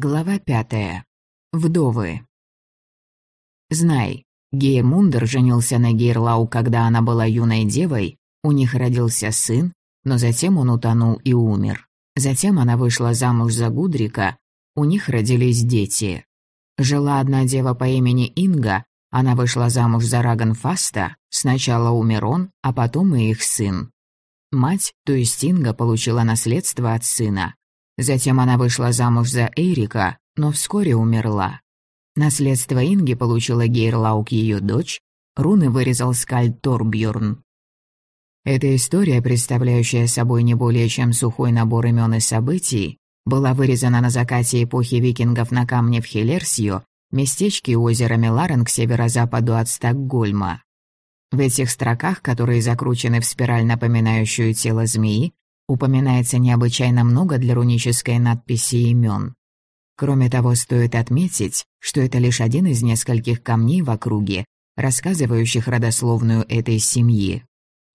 Глава пятая. Вдовы. Знай, Геймундер женился на Гейрлау, когда она была юной девой, у них родился сын, но затем он утонул и умер. Затем она вышла замуж за Гудрика, у них родились дети. Жила одна дева по имени Инга, она вышла замуж за Раганфаста, сначала умер он, а потом и их сын. Мать, то есть Инга, получила наследство от сына, Затем она вышла замуж за Эрика, но вскоре умерла. Наследство Инги получила Гейрлаук, ее дочь, руны вырезал скальд Торбьюрн. Эта история, представляющая собой не более чем сухой набор имен и событий, была вырезана на закате эпохи викингов на камне в Хелерсио, местечке озера Меларен к северо-западу от Стокгольма. В этих строках, которые закручены в спираль, напоминающую тело змеи, упоминается необычайно много для рунической надписи имен. Кроме того, стоит отметить, что это лишь один из нескольких камней в округе, рассказывающих родословную этой семьи.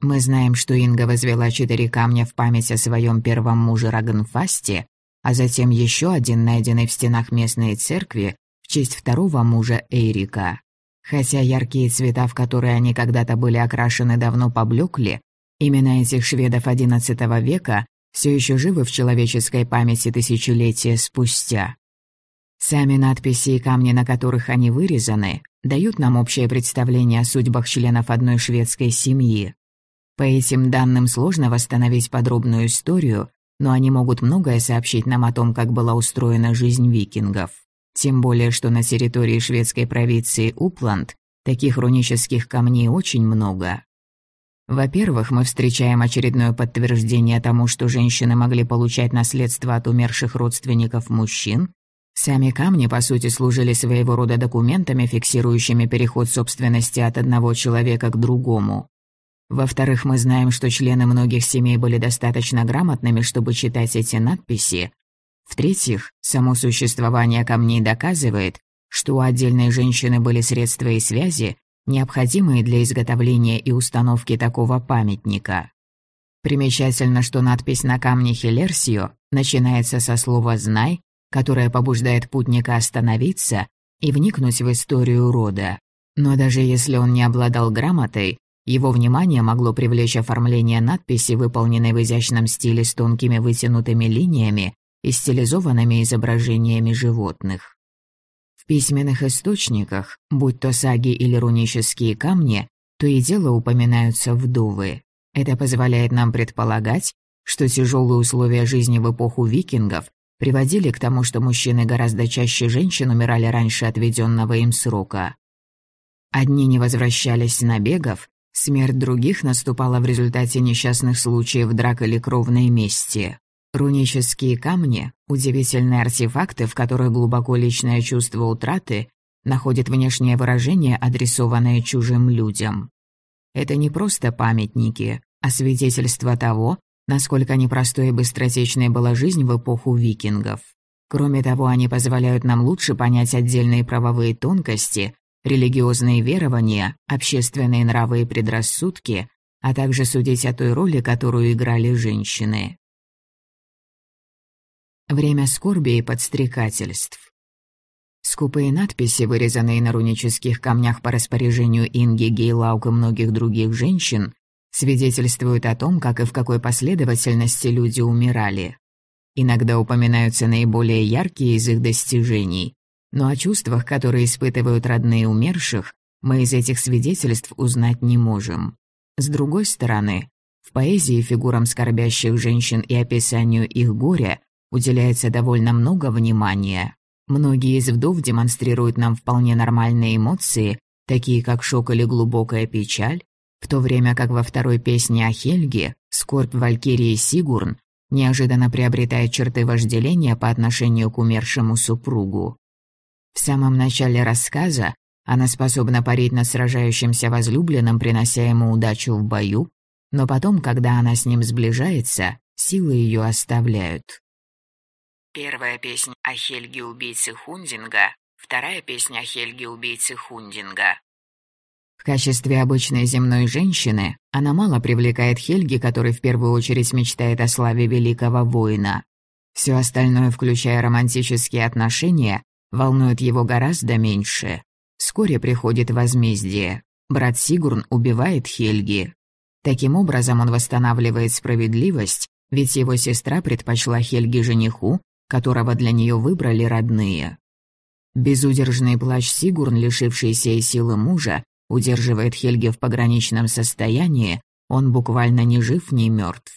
Мы знаем, что Инга возвела четыре камня в память о своем первом муже Рагнфасте, а затем еще один, найденный в стенах местной церкви, в честь второго мужа Эрика. Хотя яркие цвета, в которые они когда-то были окрашены, давно поблекли, Имена этих шведов XI века все еще живы в человеческой памяти тысячелетия спустя. Сами надписи и камни, на которых они вырезаны, дают нам общее представление о судьбах членов одной шведской семьи. По этим данным сложно восстановить подробную историю, но они могут многое сообщить нам о том, как была устроена жизнь викингов. Тем более, что на территории шведской провинции Упланд таких рунических камней очень много. Во-первых, мы встречаем очередное подтверждение тому, что женщины могли получать наследство от умерших родственников мужчин. Сами камни, по сути, служили своего рода документами, фиксирующими переход собственности от одного человека к другому. Во-вторых, мы знаем, что члены многих семей были достаточно грамотными, чтобы читать эти надписи. В-третьих, само существование камней доказывает, что у отдельной женщины были средства и связи, необходимые для изготовления и установки такого памятника. Примечательно, что надпись на камне Хилерсио начинается со слова «знай», которое побуждает путника остановиться и вникнуть в историю рода. Но даже если он не обладал грамотой, его внимание могло привлечь оформление надписи, выполненной в изящном стиле с тонкими вытянутыми линиями и стилизованными изображениями животных. В письменных источниках, будь то саги или рунические камни, то и дело упоминаются вдовы. Это позволяет нам предполагать, что тяжелые условия жизни в эпоху викингов приводили к тому, что мужчины гораздо чаще женщин умирали раньше отведенного им срока. Одни не возвращались с набегов, смерть других наступала в результате несчастных случаев драк или кровной мести. Рунические камни — удивительные артефакты, в которых глубоко личное чувство утраты находит внешнее выражение, адресованное чужим людям. Это не просто памятники, а свидетельство того, насколько непростой и быстротечной была жизнь в эпоху викингов. Кроме того, они позволяют нам лучше понять отдельные правовые тонкости, религиозные верования, общественные нравы и предрассудки, а также судить о той роли, которую играли женщины. Время скорби и подстрекательств. Скупые надписи, вырезанные на рунических камнях по распоряжению Инги Гейлаук и многих других женщин, свидетельствуют о том, как и в какой последовательности люди умирали. Иногда упоминаются наиболее яркие из их достижений, но о чувствах, которые испытывают родные умерших, мы из этих свидетельств узнать не можем. С другой стороны, в поэзии фигурам скорбящих женщин и описанию их горя уделяется довольно много внимания. Многие из вдов демонстрируют нам вполне нормальные эмоции, такие как шок или глубокая печаль, в то время как во второй песне о Хельге скорбь Валькирии Сигурн неожиданно приобретает черты вожделения по отношению к умершему супругу. В самом начале рассказа она способна парить над сражающимся возлюбленным, принося ему удачу в бою, но потом, когда она с ним сближается, силы ее оставляют. Первая песня о Хельге убийце Хундинга, вторая песня о Хельге убийце Хундинга. В качестве обычной земной женщины она мало привлекает Хельги, который в первую очередь мечтает о славе великого воина. Все остальное, включая романтические отношения, волнует его гораздо меньше. Вскоре приходит возмездие. Брат Сигурн убивает Хельги. Таким образом он восстанавливает справедливость, ведь его сестра предпочла Хельги жениху, которого для нее выбрали родные. Безудержный плач Сигурн, лишившийся и силы мужа, удерживает Хельги в пограничном состоянии, он буквально ни жив, ни мертв.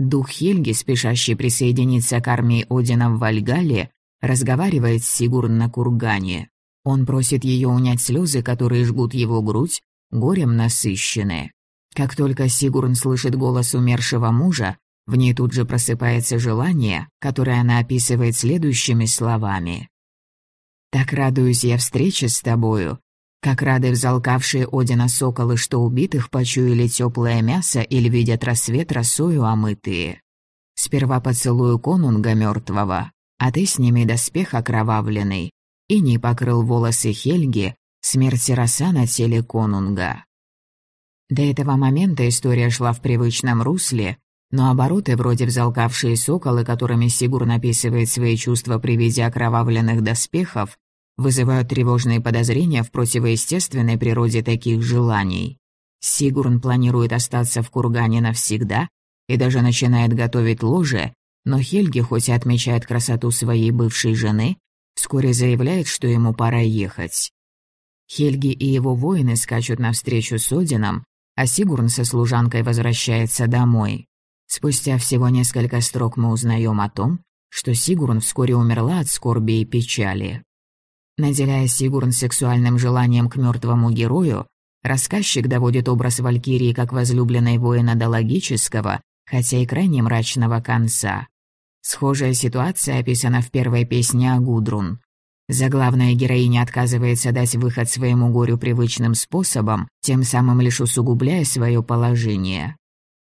Дух Хельги, спешащий присоединиться к армии Одина в Вальгале, разговаривает с Сигурн на кургане. Он просит ее унять слезы, которые жгут его грудь, горем насыщенные. Как только Сигурн слышит голос умершего мужа, в ней тут же просыпается желание, которое она описывает следующими словами. «Так радуюсь я встрече с тобою, как рады взалкавшие Одина соколы, что убитых почуяли теплое мясо или видят рассвет росою омытые. Сперва поцелую конунга мертвого, а ты с ними доспех окровавленный, и не покрыл волосы Хельги, смерти роса на теле конунга. До этого момента история шла в привычном русле, но обороты, вроде взалкавшие соколы, которыми Сигур написывает свои чувства при виде окровавленных доспехов, вызывают тревожные подозрения в противоестественной природе таких желаний. Сигурн планирует остаться в кургане навсегда и даже начинает готовить ложе, но Хельги, хоть и отмечает красоту своей бывшей жены, вскоре заявляет, что ему пора ехать. Хельги и его воины скачут навстречу с Одином, а Сигурн со служанкой возвращается домой. Спустя всего несколько строк мы узнаем о том, что Сигурн вскоре умерла от скорби и печали. Наделяя Сигурн сексуальным желанием к мертвому герою, рассказчик доводит образ Валькирии как возлюбленной воина до логического, хотя и крайне мрачного конца. Схожая ситуация описана в первой песне о Гудрун. Заглавная героиня отказывается дать выход своему горю привычным способом, тем самым лишь усугубляя свое положение.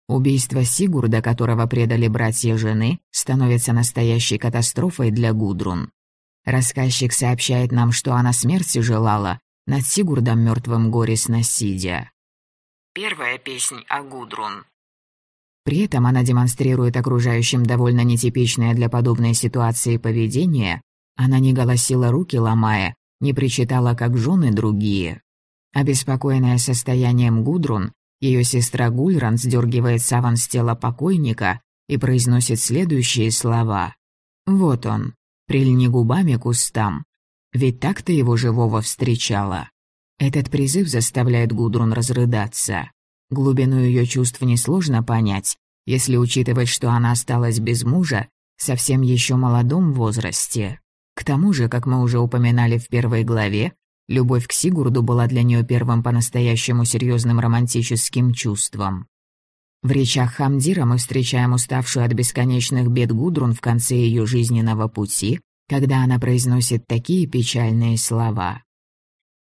Убийство Сигурда, которого предали братья жены, становится настоящей катастрофой для Гудрун. Рассказчик сообщает нам, что она смерти желала, над Сигурдом мертвым горестно сидя. Первая песнь о Гудрун. При этом она демонстрирует окружающим довольно нетипичное для подобной ситуации поведение, она не голосила руки ломая, не причитала, как жены другие. Обеспокоенная состоянием Гудрун, ее сестра Гульран сдергивает саван с тела покойника и произносит следующие слова. «Вот он, прильни губами к устам, ведь так ты его живого встречала». Этот призыв заставляет Гудрун разрыдаться. Глубину ее чувств несложно понять, если учитывать, что она осталась без мужа, совсем еще молодом возрасте. К тому же, как мы уже упоминали в первой главе, любовь к Сигурду была для нее первым по-настоящему серьезным романтическим чувством. В речах Хамдира мы встречаем уставшую от бесконечных бед Гудрун в конце ее жизненного пути, когда она произносит такие печальные слова.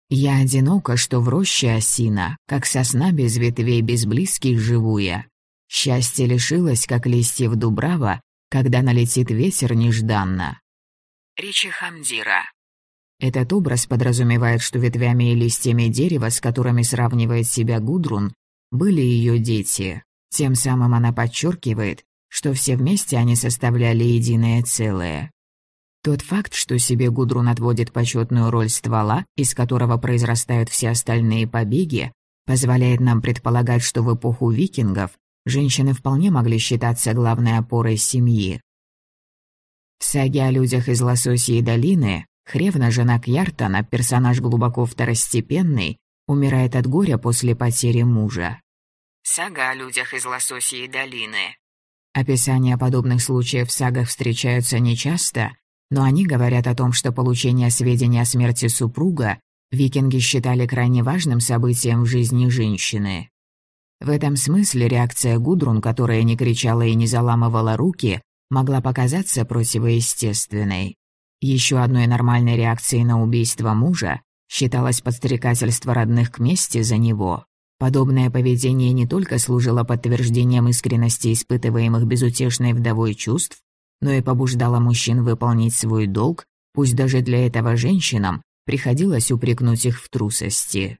«Я одинока, что в роще осина, как сосна без ветвей, без близких живуя. Счастье лишилось, как листьев дубрава, когда налетит ветер нежданно. Речи Хамдира. Этот образ подразумевает, что ветвями и листьями дерева, с которыми сравнивает себя Гудрун, были ее дети. Тем самым она подчеркивает, что все вместе они составляли единое целое. Тот факт, что себе Гудрун отводит почетную роль ствола, из которого произрастают все остальные побеги, позволяет нам предполагать, что в эпоху викингов женщины вполне могли считаться главной опорой семьи. В саге о людях из Лососьей долины Хревна, жена Кьяртана, персонаж глубоко второстепенный, умирает от горя после потери мужа. Сага о людях из Лососьей долины. Описания подобных случаев в сагах встречаются нечасто, но они говорят о том, что получение сведений о смерти супруга викинги считали крайне важным событием в жизни женщины. В этом смысле реакция Гудрун, которая не кричала и не заламывала руки, могла показаться противоестественной. Еще одной нормальной реакцией на убийство мужа считалось подстрекательство родных к мести за него. Подобное поведение не только служило подтверждением искренности испытываемых безутешной вдовой чувств, но и побуждало мужчин выполнить свой долг, пусть даже для этого женщинам приходилось упрекнуть их в трусости.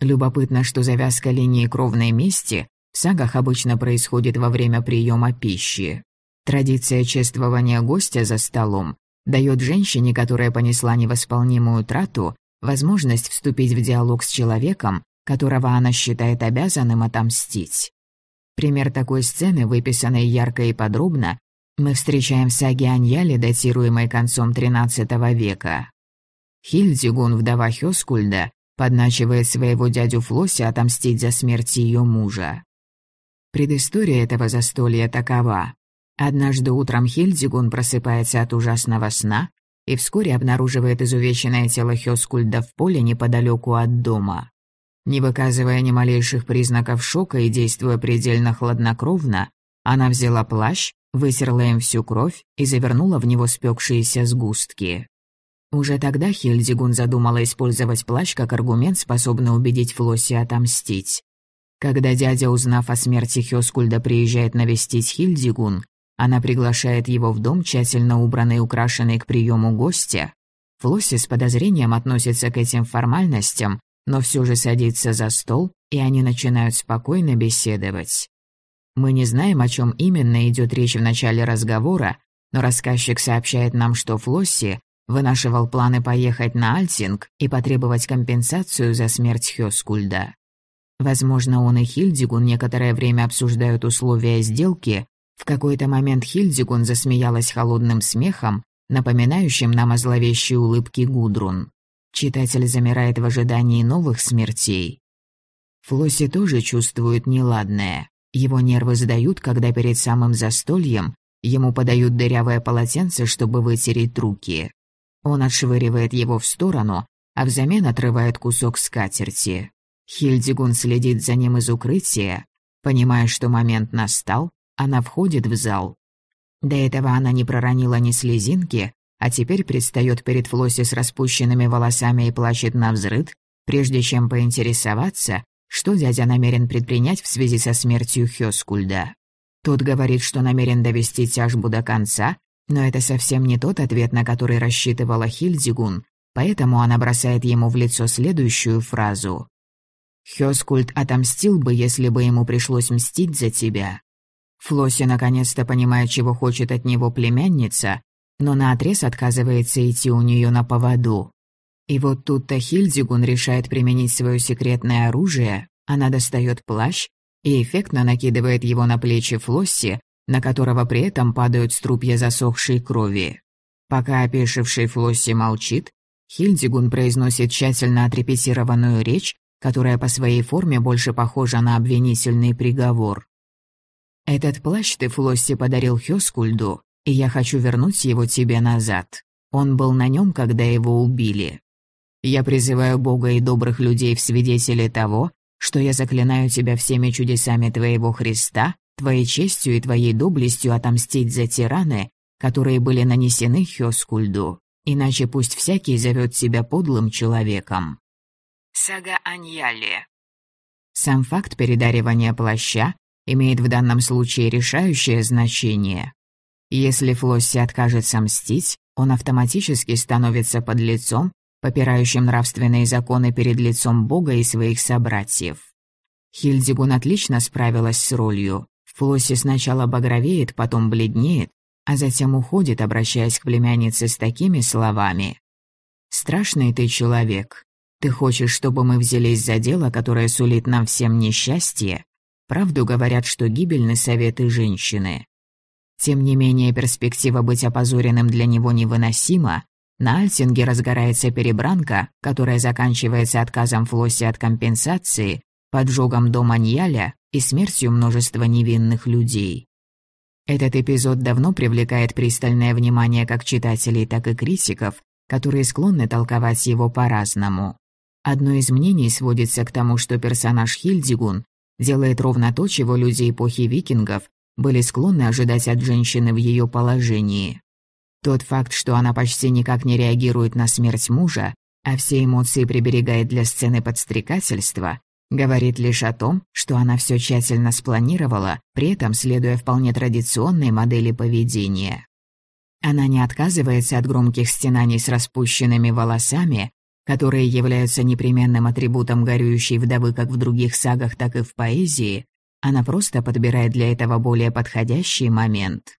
Любопытно, что завязка линии кровной мести в сагах обычно происходит во время приема пищи. Традиция чествования гостя за столом дает женщине, которая понесла невосполнимую трату, возможность вступить в диалог с человеком, которого она считает обязанным отомстить. Пример такой сцены, выписанной ярко и подробно, мы встречаем в саге Аньяле, датируемой концом XIII века. Хильдигун, вдова Хёскульда, подначивает своего дядю Флосси отомстить за смерть ее мужа. Предыстория этого застолья такова. Однажды утром Хильдигун просыпается от ужасного сна и вскоре обнаруживает изувеченное тело Хёскульда в поле неподалеку от дома. Не выказывая ни малейших признаков шока и действуя предельно хладнокровно, она взяла плащ, вытерла им всю кровь и завернула в него спекшиеся сгустки. Уже тогда Хильдигун задумала использовать плащ как аргумент, способный убедить Флосси отомстить. Когда дядя, узнав о смерти Хёскульда, приезжает навестить Хильдигун, она приглашает его в дом, тщательно убранный и украшенный к приему гостя. Флосси с подозрением относится к этим формальностям, но все же садится за стол, и они начинают спокойно беседовать. Мы не знаем, о чем именно идет речь в начале разговора, но рассказчик сообщает нам, что Флосси вынашивал планы поехать на Альтинг и потребовать компенсацию за смерть Хёскульда. Возможно, он и Хильдигун некоторое время обсуждают условия сделки, в какой-то момент Хильдигун засмеялась холодным смехом, напоминающим нам о зловещей улыбке Гудрун. Читатель замирает в ожидании новых смертей. Флосси тоже чувствует неладное. Его нервы сдают, когда перед самым застольем ему подают дырявое полотенце, чтобы вытереть руки. Он отшвыривает его в сторону, а взамен отрывает кусок скатерти. Хильдигун следит за ним из укрытия. Понимая, что момент настал, она входит в зал. До этого она не проронила ни слезинки, а теперь предстает перед Флосси с распущенными волосами и плачет на взрыд, прежде чем поинтересоваться, что дядя намерен предпринять в связи со смертью Хёскульда. Тот говорит, что намерен довести тяжбу до конца, но это совсем не тот ответ, на который рассчитывала Хильдигун, поэтому она бросает ему в лицо следующую фразу. «Хёскульт отомстил бы, если бы ему пришлось мстить за тебя». Флосси наконец-то понимает, чего хочет от него племянница, но наотрез отказывается идти у нее на поводу. И вот тут-то Хильдигун решает применить свое секретное оружие, она достает плащ и эффектно накидывает его на плечи Флосси, на которого при этом падают струпья засохшей крови. Пока опешивший Флосси молчит, Хильдигун произносит тщательно отрепетированную речь, которая по своей форме больше похожа на обвинительный приговор. «Этот плащ ты, Флосси, подарил Хёскульду, и я хочу вернуть его тебе назад. Он был на нем, когда его убили. Я призываю Бога и добрых людей в свидетели того, что я заклинаю тебя всеми чудесами твоего Христа, твоей честью и твоей доблестью отомстить за тираны, которые были нанесены Хёскульду, иначе пусть всякий зовет себя подлым человеком. Сага Аньяли Сам факт передаривания плаща имеет в данном случае решающее значение. Если Флосси откажется мстить, он автоматически становится под лицом, попирающим нравственные законы перед лицом Бога и своих собратьев. Хильдигун отлично справилась с ролью. Флосси сначала багровеет, потом бледнеет, а затем уходит, обращаясь к племяннице с такими словами. «Страшный ты человек. Ты хочешь, чтобы мы взялись за дело, которое сулит нам всем несчастье? Правду говорят, что гибельны советы женщины. Тем не менее, перспектива быть опозоренным для него невыносима. На Альтинге разгорается перебранка, которая заканчивается отказом Флосси от компенсации, поджогом дома Ньяля и смертью множества невинных людей. Этот эпизод давно привлекает пристальное внимание как читателей, так и критиков, которые склонны толковать его по-разному. Одно из мнений сводится к тому, что персонаж Хильдигун делает ровно то, чего люди эпохи викингов были склонны ожидать от женщины в ее положении. Тот факт, что она почти никак не реагирует на смерть мужа, а все эмоции приберегает для сцены подстрекательства, говорит лишь о том, что она все тщательно спланировала, при этом следуя вполне традиционной модели поведения. Она не отказывается от громких стенаний с распущенными волосами, которые являются непременным атрибутом горюющей вдовы как в других сагах, так и в поэзии, она просто подбирает для этого более подходящий момент.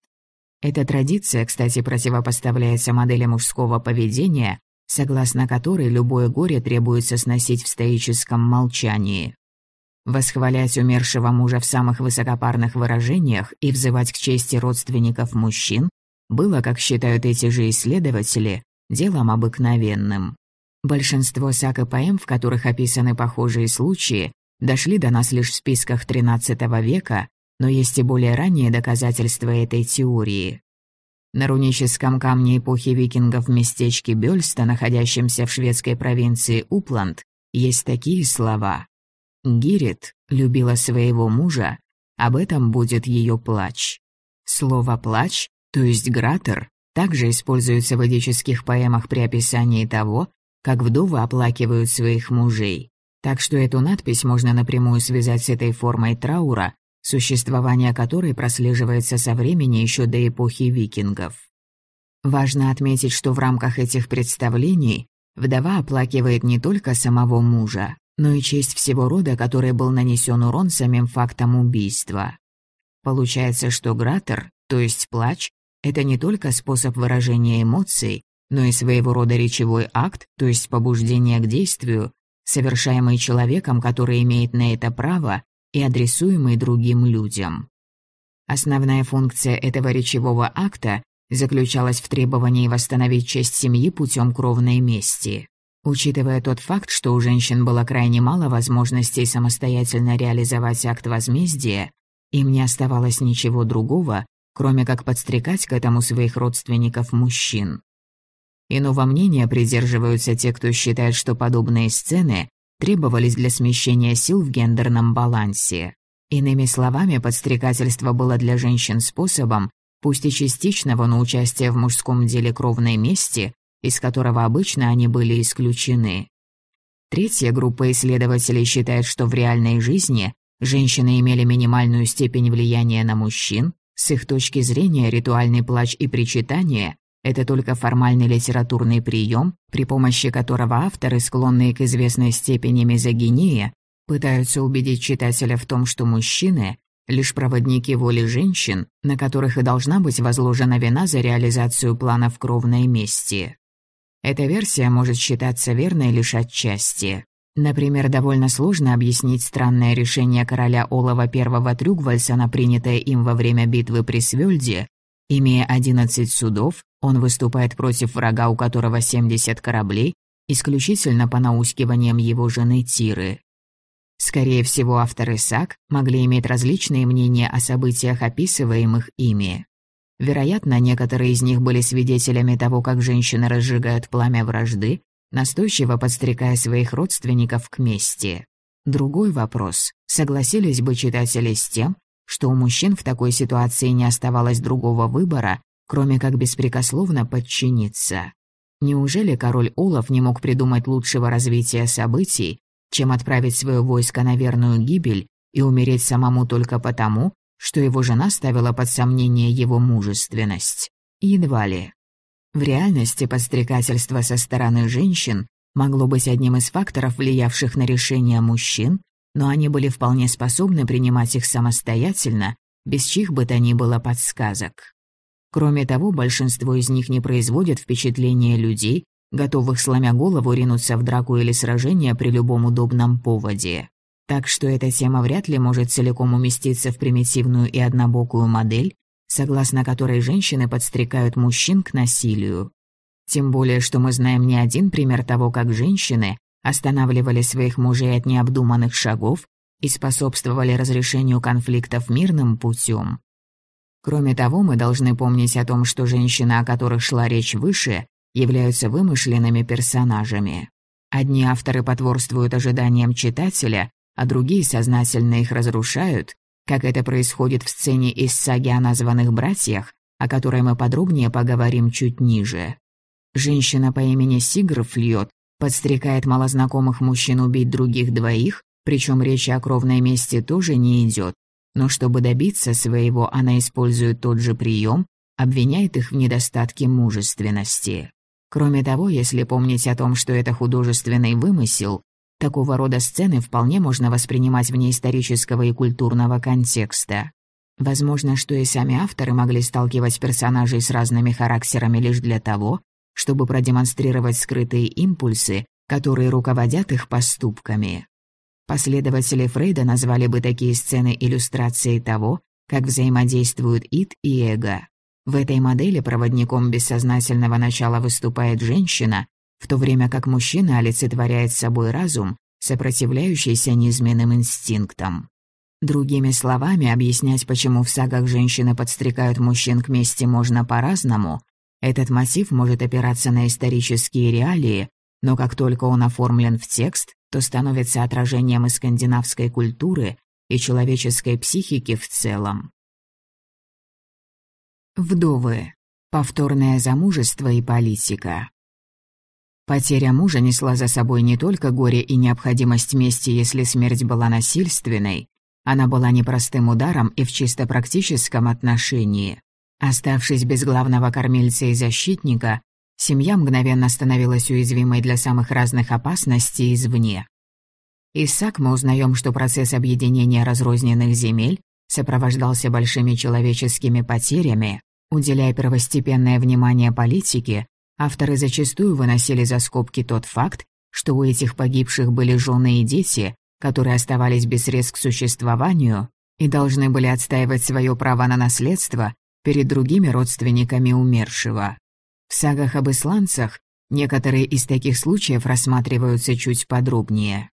Эта традиция, кстати, противопоставляется модели мужского поведения, согласно которой любое горе требуется сносить в стоическом молчании. Восхвалять умершего мужа в самых высокопарных выражениях и взывать к чести родственников мужчин было, как считают эти же исследователи, делом обыкновенным. Большинство саг и поэм, в которых описаны похожие случаи, дошли до нас лишь в списках XIII века, но есть и более ранние доказательства этой теории. На руническом камне эпохи викингов в местечке Бёльста, находящемся в шведской провинции Упланд, есть такие слова. «Гирит любила своего мужа, об этом будет ее плач». Слово «плач», то есть «гратер», также используется в ведических поэмах при описании того, как вдовы оплакивают своих мужей. Так что эту надпись можно напрямую связать с этой формой траура, существование которой прослеживается со времени еще до эпохи викингов. Важно отметить, что в рамках этих представлений вдова оплакивает не только самого мужа, но и честь всего рода, который был нанесен урон самим фактом убийства. Получается, что гратер, то есть плач, это не только способ выражения эмоций, но и своего рода речевой акт, то есть побуждение к действию, совершаемый человеком, который имеет на это право, и адресуемый другим людям. Основная функция этого речевого акта заключалась в требовании восстановить честь семьи путем кровной мести. Учитывая тот факт, что у женщин было крайне мало возможностей самостоятельно реализовать акт возмездия, им не оставалось ничего другого, кроме как подстрекать к этому своих родственников-мужчин. Иного мнения придерживаются те, кто считает, что подобные сцены требовались для смещения сил в гендерном балансе. Иными словами, подстрекательство было для женщин способом, пусть и частичного, но участия в мужском деле кровной мести, из которого обычно они были исключены. Третья группа исследователей считает, что в реальной жизни женщины имели минимальную степень влияния на мужчин, с их точки зрения ритуальный плач и причитание – это только формальный литературный прием, при помощи которого авторы, склонные к известной степени мизогинии, пытаются убедить читателя в том, что мужчины – лишь проводники воли женщин, на которых и должна быть возложена вина за реализацию планов кровной мести. Эта версия может считаться верной лишь отчасти. Например, довольно сложно объяснить странное решение короля Олова I Трюгвальсона, принятое им во время битвы при Свёльде. Имея 11 судов, он выступает против врага, у которого 70 кораблей, исключительно по наускиваниям его жены Тиры. Скорее всего, авторы САК могли иметь различные мнения о событиях, описываемых ими. Вероятно, некоторые из них были свидетелями того, как женщины разжигают пламя вражды, настойчиво подстрекая своих родственников к мести. Другой вопрос. Согласились бы читатели с тем, что у мужчин в такой ситуации не оставалось другого выбора, кроме как беспрекословно подчиниться? Неужели король Олаф не мог придумать лучшего развития событий, чем отправить свое войско на верную гибель и умереть самому только потому, что его жена ставила под сомнение его мужественность? Едва ли. В реальности подстрекательство со стороны женщин могло быть одним из факторов, влиявших на решения мужчин, но они были вполне способны принимать их самостоятельно, без чьих бы то ни было подсказок. Кроме того, большинство из них не производят впечатления людей, готовых сломя голову ринуться в драку или сражение при любом удобном поводе. Так что эта тема вряд ли может целиком уместиться в примитивную и однобокую модель, согласно которой женщины подстрекают мужчин к насилию. Тем более, что мы знаем не один пример того, как женщины останавливали своих мужей от необдуманных шагов и способствовали разрешению конфликтов мирным путем. Кроме того, мы должны помнить о том, что женщины, о которых шла речь выше, являются вымышленными персонажами. Одни авторы потворствуют ожиданиям читателя, а другие сознательно их разрушают, как это происходит в сцене из саги о названных братьях, о которой мы подробнее поговорим чуть ниже. Женщина по имени Сигров льет, подстрекает малознакомых мужчин убить других двоих, причем речи о кровной мести тоже не идет. Но чтобы добиться своего, она использует тот же прием, обвиняет их в недостатке мужественности. Кроме того, если помнить о том, что это художественный вымысел, Такого рода сцены вполне можно воспринимать вне исторического и культурного контекста. Возможно, что и сами авторы могли сталкивать персонажей с разными характерами лишь для того, чтобы продемонстрировать скрытые импульсы, которые руководят их поступками. Последователи Фрейда назвали бы такие сцены иллюстрацией того, как взаимодействуют ид и эго. В этой модели проводником бессознательного начала выступает женщина, в то время как мужчина олицетворяет собой разум, сопротивляющийся низменным инстинктам. Другими словами, объяснять, почему в сагах женщины подстрекают мужчин к мести можно по-разному, этот мотив может опираться на исторические реалии, но как только он оформлен в текст, то становится отражением и скандинавской культуры, и человеческой психики в целом. Вдовы. Повторное замужество и политика. Потеря мужа несла за собой не только горе и необходимость мести, если смерть была насильственной, она была непростым ударом и в чисто практическом отношении. Оставшись без главного кормильца и защитника, семья мгновенно становилась уязвимой для самых разных опасностей извне. Из САК мы узнаем, что процесс объединения разрозненных земель сопровождался большими человеческими потерями, уделяя первостепенное внимание политике, авторы зачастую выносили за скобки тот факт, что у этих погибших были жены и дети, которые оставались без средств к существованию и должны были отстаивать свое право на наследство перед другими родственниками умершего. В сагах об исландцах некоторые из таких случаев рассматриваются чуть подробнее.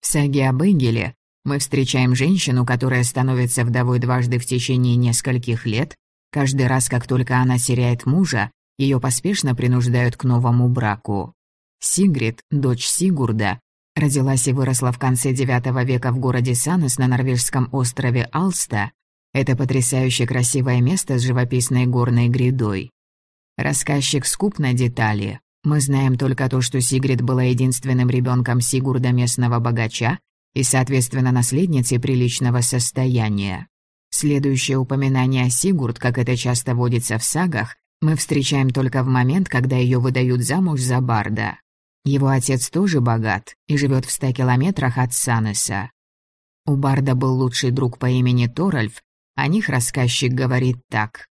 В саге об Энгеле мы встречаем женщину, которая становится вдовой дважды в течение нескольких лет. Каждый раз, как только она теряет мужа, ее поспешно принуждают к новому браку. Сигрид, дочь Сигурда, родилась и выросла в конце IX века в городе Санес на норвежском острове Алста. Это потрясающе красивое место с живописной горной грядой. Рассказчик скуп на детали. Мы знаем только то, что Сигрид была единственным ребенком Сигурда местного богача и, соответственно, наследницей приличного состояния. Следующее упоминание о Сигурд, как это часто водится в сагах, мы встречаем только в момент, когда ее выдают замуж за Барда. Его отец тоже богат и живет в ста километрах от Санеса. У Барда был лучший друг по имени Торальф, о них рассказчик говорит так.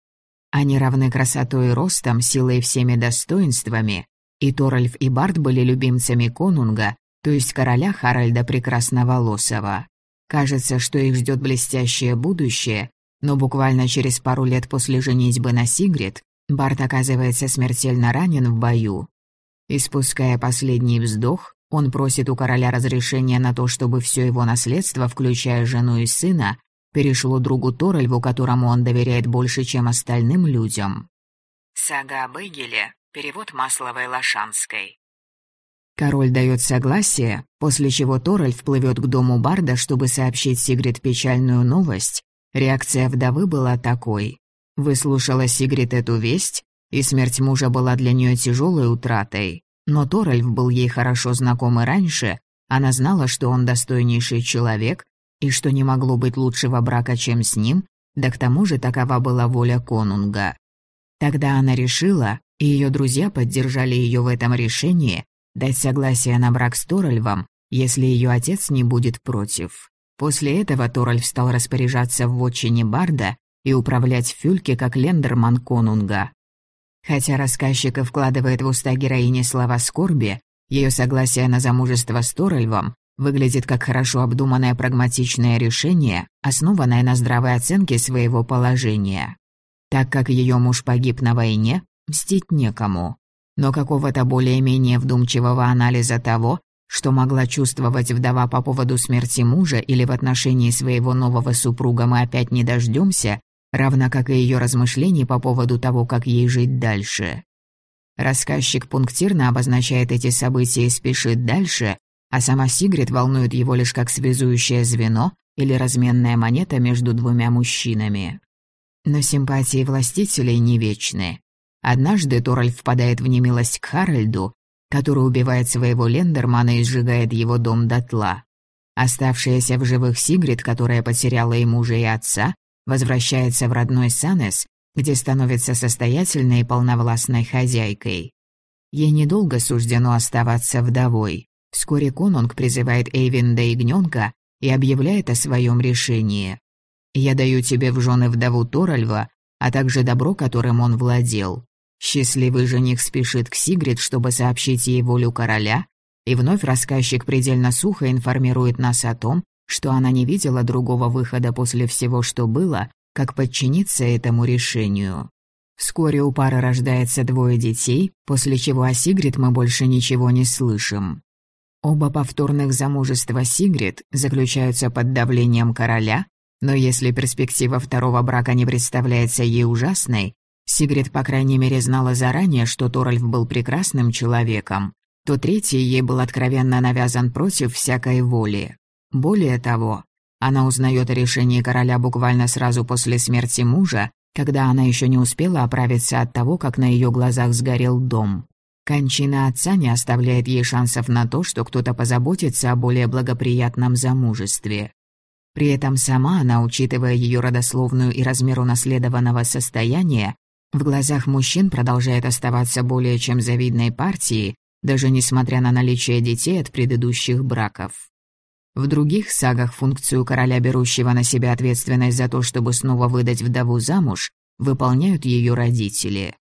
Они равны красотой и ростом, силой и всеми достоинствами, и Торальф и Бард были любимцами конунга, то есть короля Харальда Прекрасноволосого. Кажется, что их ждет блестящее будущее, но буквально через пару лет после женитьбы на Сигрид Барт оказывается смертельно ранен в бою. Испуская последний вздох, он просит у короля разрешения на то, чтобы все его наследство, включая жену и сына, перешло другу Торальву, которому он доверяет больше, чем остальным людям. Сага об Эгеле. Перевод Масловой Лошанской. Король дает согласие, после чего Торальф плывет к дому Барда, чтобы сообщить Сигрид печальную новость. Реакция вдовы была такой. Выслушала Сигрид эту весть, и смерть мужа была для нее тяжелой утратой. Но Торальф был ей хорошо знаком и раньше, она знала, что он достойнейший человек, и что не могло быть лучшего брака, чем с ним, да к тому же такова была воля конунга. Тогда она решила, и ее друзья поддержали ее в этом решении, дать согласие на брак с Торальвом, если ее отец не будет против. После этого Торальф стал распоряжаться в вотчине Барда и управлять Фюльке как лендерман конунга. Хотя рассказчик и вкладывает в уста героини слова скорби, ее согласие на замужество с Торальвом выглядит как хорошо обдуманное прагматичное решение, основанное на здравой оценке своего положения. Так как ее муж погиб на войне, мстить некому. Но какого-то более-менее вдумчивого анализа того, что могла чувствовать вдова по поводу смерти мужа или в отношении своего нового супруга мы опять не дождемся, равно как и ее размышлений по поводу того, как ей жить дальше. Рассказчик пунктирно обозначает эти события и спешит дальше, а сама Сигрид волнует его лишь как связующее звено или разменная монета между двумя мужчинами. Но симпатии властителей не вечны. Однажды Торальф впадает в немилость к Харальду, который убивает своего Лендермана и сжигает его дом дотла. Оставшаяся в живых Сигрид, которая потеряла и мужа, и отца, возвращается в родной Санес, где становится состоятельной и полновластной хозяйкой. Ей недолго суждено оставаться вдовой. Вскоре конунг призывает Эйвинда Ягнёнка и объявляет о своем решении. Я даю тебе в жены вдову Торальва, а также добро, которым он владел. Счастливый жених спешит к Сигрид, чтобы сообщить ей волю короля, и вновь рассказчик предельно сухо информирует нас о том, что она не видела другого выхода после всего, что было, как подчиниться этому решению. Вскоре у пары рождается двое детей, после чего о Сигрид мы больше ничего не слышим. Оба повторных замужества Сигрид заключаются под давлением короля, но если перспектива второго брака не представляется ей ужасной, Сигрид, по крайней мере, знала заранее, что Торальф был прекрасным человеком, то третий ей был откровенно навязан против всякой воли. Более того, она узнает о решении короля буквально сразу после смерти мужа, когда она еще не успела оправиться от того, как на ее глазах сгорел дом. Кончина отца не оставляет ей шансов на то, что кто-то позаботится о более благоприятном замужестве. При этом сама она, учитывая ее родословную и размер унаследованного состояния, в глазах мужчин продолжает оставаться более чем завидной партией, даже несмотря на наличие детей от предыдущих браков. В других сагах функцию короля, берущего на себя ответственность за то, чтобы снова выдать вдову замуж, выполняют ее родители.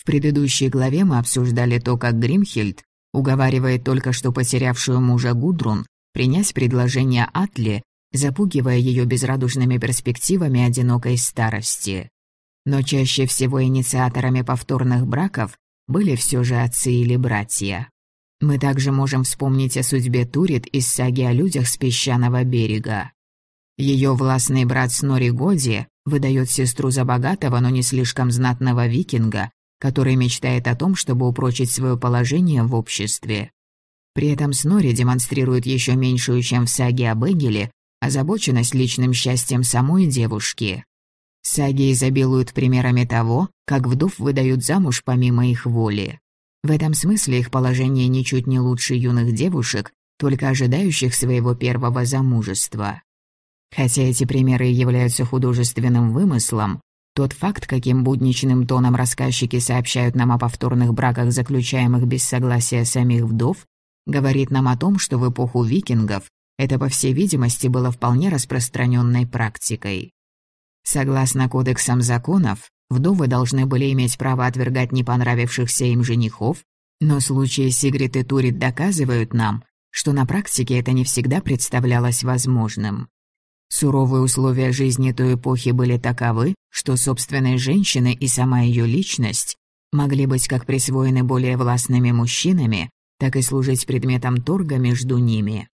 В предыдущей главе мы обсуждали то, как Гримхильд уговаривает только что потерявшую мужа Гудрун принять предложение Атли запугивая ее безрадужными перспективами одинокой старости. Но чаще всего инициаторами повторных браков были все же отцы или братья. Мы также можем вспомнить о судьбе Турит из саги о людях с песчаного берега. Ее властный брат Снори Годи выдает сестру за богатого, но не слишком знатного викинга, который мечтает о том, чтобы упрочить свое положение в обществе. При этом Снори демонстрирует еще меньшую, чем в саге об Эгеле, озабоченность личным счастьем самой девушки. Саги изобилуют примерами того, как вдов выдают замуж помимо их воли. В этом смысле их положение ничуть не лучше юных девушек, только ожидающих своего первого замужества. Хотя эти примеры являются художественным вымыслом, тот факт, каким будничным тоном рассказчики сообщают нам о повторных браках, заключаемых без согласия самих вдов, говорит нам о том, что в эпоху викингов это, по всей видимости, было вполне распространенной практикой. Согласно кодексам законов, вдовы должны были иметь право отвергать не понравившихся им женихов, но случаи Сигрид и Турит доказывают нам, что на практике это не всегда представлялось возможным. Суровые условия жизни той эпохи были таковы, что собственные женщины и сама ее личность могли быть как присвоены более властными мужчинами, так и служить предметом торга между ними.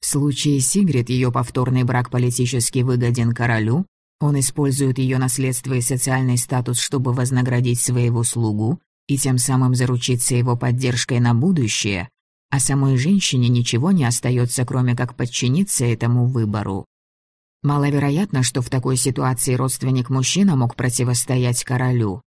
В случае Сигрид ее повторный брак политически выгоден королю, он использует ее наследство и социальный статус, чтобы вознаградить своего слугу и тем самым заручиться его поддержкой на будущее, а самой женщине ничего не остается, кроме как подчиниться этому выбору. Маловероятно, что в такой ситуации родственник мужчина мог противостоять королю.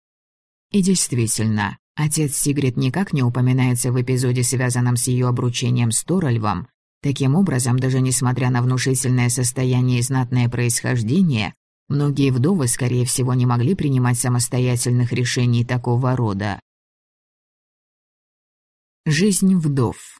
И действительно, отец Сигрид никак не упоминается в эпизоде, связанном с ее обручением с Торальвом, Таким образом, даже несмотря на внушительное состояние и знатное происхождение, многие вдовы, скорее всего, не могли принимать самостоятельных решений такого рода. Жизнь вдов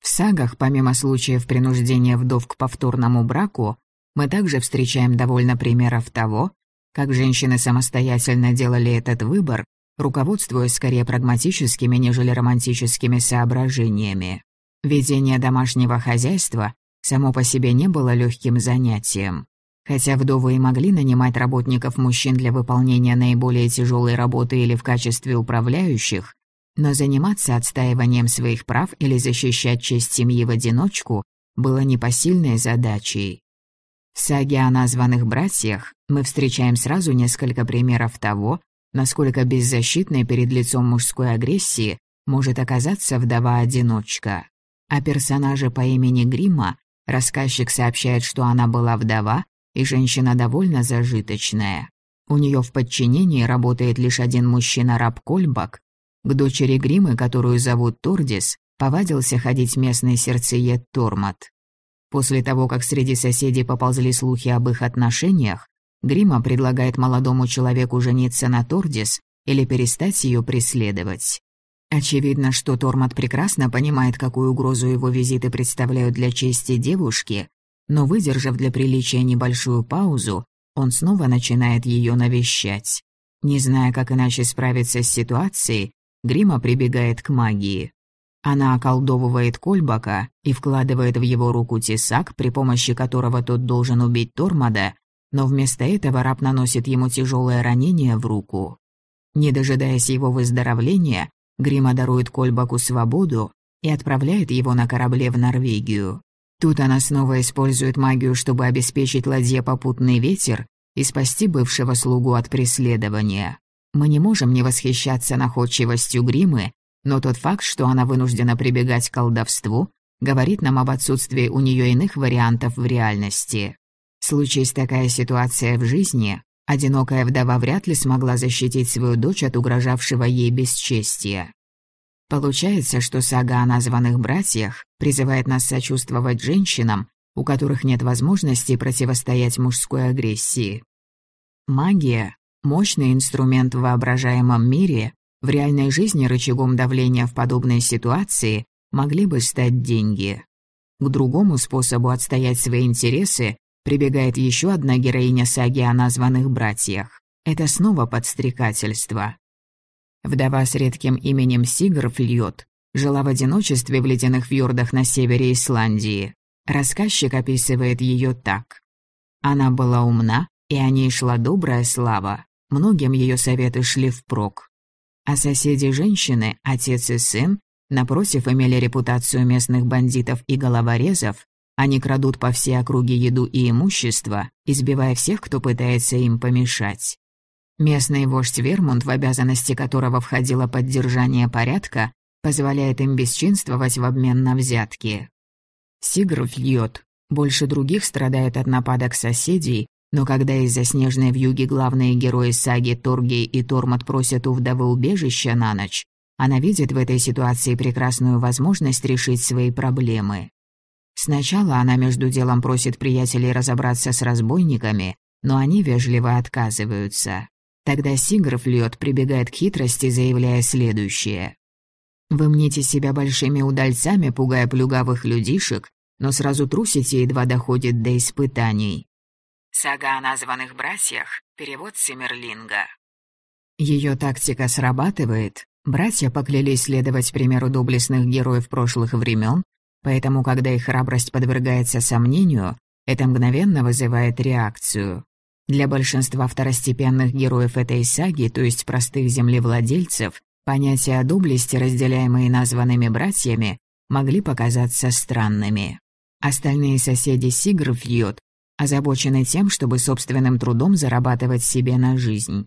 В сагах, помимо случаев принуждения вдов к повторному браку, мы также встречаем довольно примеров того, как женщины самостоятельно делали этот выбор, руководствуясь скорее прагматическими, нежели романтическими соображениями. Ведение домашнего хозяйства само по себе не было легким занятием. Хотя вдовы и могли нанимать работников мужчин для выполнения наиболее тяжелой работы или в качестве управляющих, но заниматься отстаиванием своих прав или защищать честь семьи в одиночку было непосильной задачей. В саге о названных братьях мы встречаем сразу несколько примеров того, насколько беззащитной перед лицом мужской агрессии может оказаться вдова-одиночка. О персонаже по имени Грима рассказчик сообщает, что она была вдова и женщина довольно зажиточная. У нее в подчинении работает лишь один мужчина-раб Кольбак. К дочери Гримы, которую зовут Тордис, повадился ходить местный сердцеед Тормат. После того, как среди соседей поползли слухи об их отношениях, Грима предлагает молодому человеку жениться на Тордис или перестать ее преследовать. Очевидно, что Тормат прекрасно понимает, какую угрозу его визиты представляют для чести девушки, но, выдержав для приличия небольшую паузу, он снова начинает ее навещать. Не зная, как иначе справиться с ситуацией, Грима прибегает к магии. Она околдовывает Кольбака и вкладывает в его руку тесак, при помощи которого тот должен убить Тормода, но вместо этого раб наносит ему тяжелое ранение в руку. Не дожидаясь его выздоровления, Грима дарует Кольбаку свободу и отправляет его на корабле в Норвегию. Тут она снова использует магию, чтобы обеспечить ладье попутный ветер и спасти бывшего слугу от преследования. Мы не можем не восхищаться находчивостью Гримы, но тот факт, что она вынуждена прибегать к колдовству, говорит нам об отсутствии у нее иных вариантов в реальности. Случись такая ситуация в жизни, одинокая вдова вряд ли смогла защитить свою дочь от угрожавшего ей бесчестия. Получается, что сага о названных братьях призывает нас сочувствовать женщинам, у которых нет возможности противостоять мужской агрессии. Магия – мощный инструмент в воображаемом мире, в реальной жизни рычагом давления в подобной ситуации могли бы стать деньги. К другому способу отстоять свои интересы прибегает еще одна героиня саги о названных братьях. Это снова подстрекательство. Вдова с редким именем Сигрф льет, жила в одиночестве в ледяных фьордах на севере Исландии. Рассказчик описывает ее так. Она была умна, и о ней шла добрая слава. Многим ее советы шли впрок. А соседи женщины, отец и сын, напротив, имели репутацию местных бандитов и головорезов, они крадут по всей округе еду и имущество, избивая всех, кто пытается им помешать. Местный вождь Вермунд, в обязанности которого входило поддержание порядка, позволяет им бесчинствовать в обмен на взятки. Сигров льет, больше других страдает от нападок соседей, но когда из-за снежной вьюги главные герои саги Торгей и Тормот просят у вдовы убежища на ночь, она видит в этой ситуации прекрасную возможность решить свои проблемы. Сначала она между делом просит приятелей разобраться с разбойниками, но они вежливо отказываются. Тогда Сигров льет прибегает к хитрости, заявляя следующее. «Вы мните себя большими удальцами, пугая плюгавых людишек, но сразу трусите, едва доходит до испытаний». Сага о названных братьях, перевод Симерлинга. Ее тактика срабатывает, братья поклялись следовать примеру доблестных героев прошлых времен, поэтому, когда их храбрость подвергается сомнению, это мгновенно вызывает реакцию. Для большинства второстепенных героев этой саги, то есть простых землевладельцев, понятия о доблести, разделяемые названными братьями, могли показаться странными. Остальные соседи Сигрфьот озабочены тем, чтобы собственным трудом зарабатывать себе на жизнь.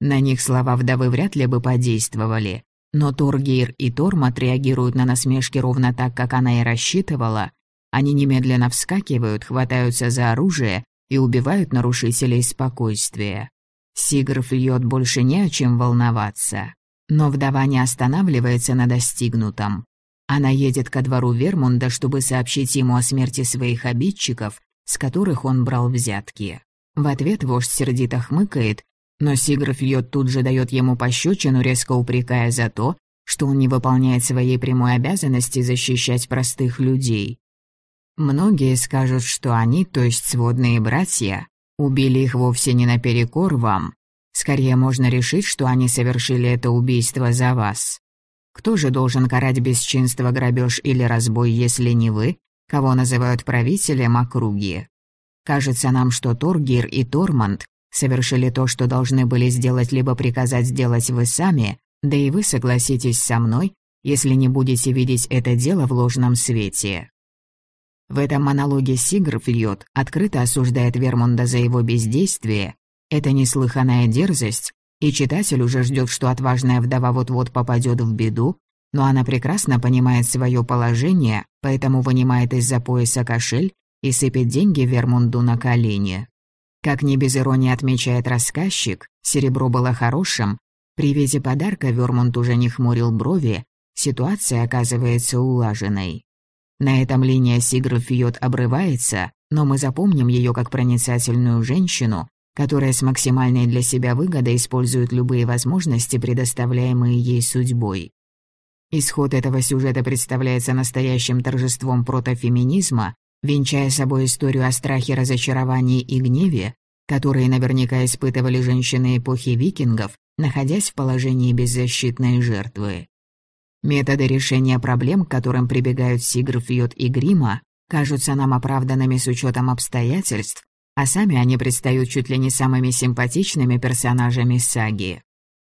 На них слова вдовы вряд ли бы подействовали, но Торгейр и Тормат реагируют на насмешки ровно так, как она и рассчитывала. Они немедленно вскакивают, хватаются за оружие и убивают нарушителей спокойствия. Сигрф льет больше не о чем волноваться. Но вдова не останавливается на достигнутом. Она едет ко двору Вермунда, чтобы сообщить ему о смерти своих обидчиков, с которых он брал взятки. В ответ вождь сердито хмыкает, но Сигрф льет тут же дает ему пощечину, резко упрекая за то, что он не выполняет своей прямой обязанности защищать простых людей. Многие скажут, что они, то есть сводные братья, убили их вовсе не наперекор вам. Скорее можно решить, что они совершили это убийство за вас. Кто же должен карать бесчинство, грабеж или разбой, если не вы, кого называют правителем округи? Кажется нам, что Торгир и Торманд совершили то, что должны были сделать либо приказать сделать вы сами, да и вы согласитесь со мной, если не будете видеть это дело в ложном свете. В этом монологе Сигрф льет, открыто осуждает Вермунда за его бездействие. Это неслыханная дерзость, и читатель уже ждет, что отважная вдова вот-вот попадет в беду, но она прекрасно понимает свое положение, поэтому вынимает из-за пояса кошель и сыпет деньги Вермунду на колени. Как не без иронии отмечает рассказчик, серебро было хорошим, при виде подарка Вермунд уже не хмурил брови, ситуация оказывается улаженной. На этом линия Сигрфьот обрывается, но мы запомним ее как проницательную женщину, которая с максимальной для себя выгодой использует любые возможности, предоставляемые ей судьбой. Исход этого сюжета представляется настоящим торжеством протофеминизма, венчая собой историю о страхе, разочаровании и гневе, которые наверняка испытывали женщины эпохи викингов, находясь в положении беззащитной жертвы. Методы решения проблем, к которым прибегают Сигрф, Йод и Грима, кажутся нам оправданными с учетом обстоятельств, а сами они предстают чуть ли не самыми симпатичными персонажами саги.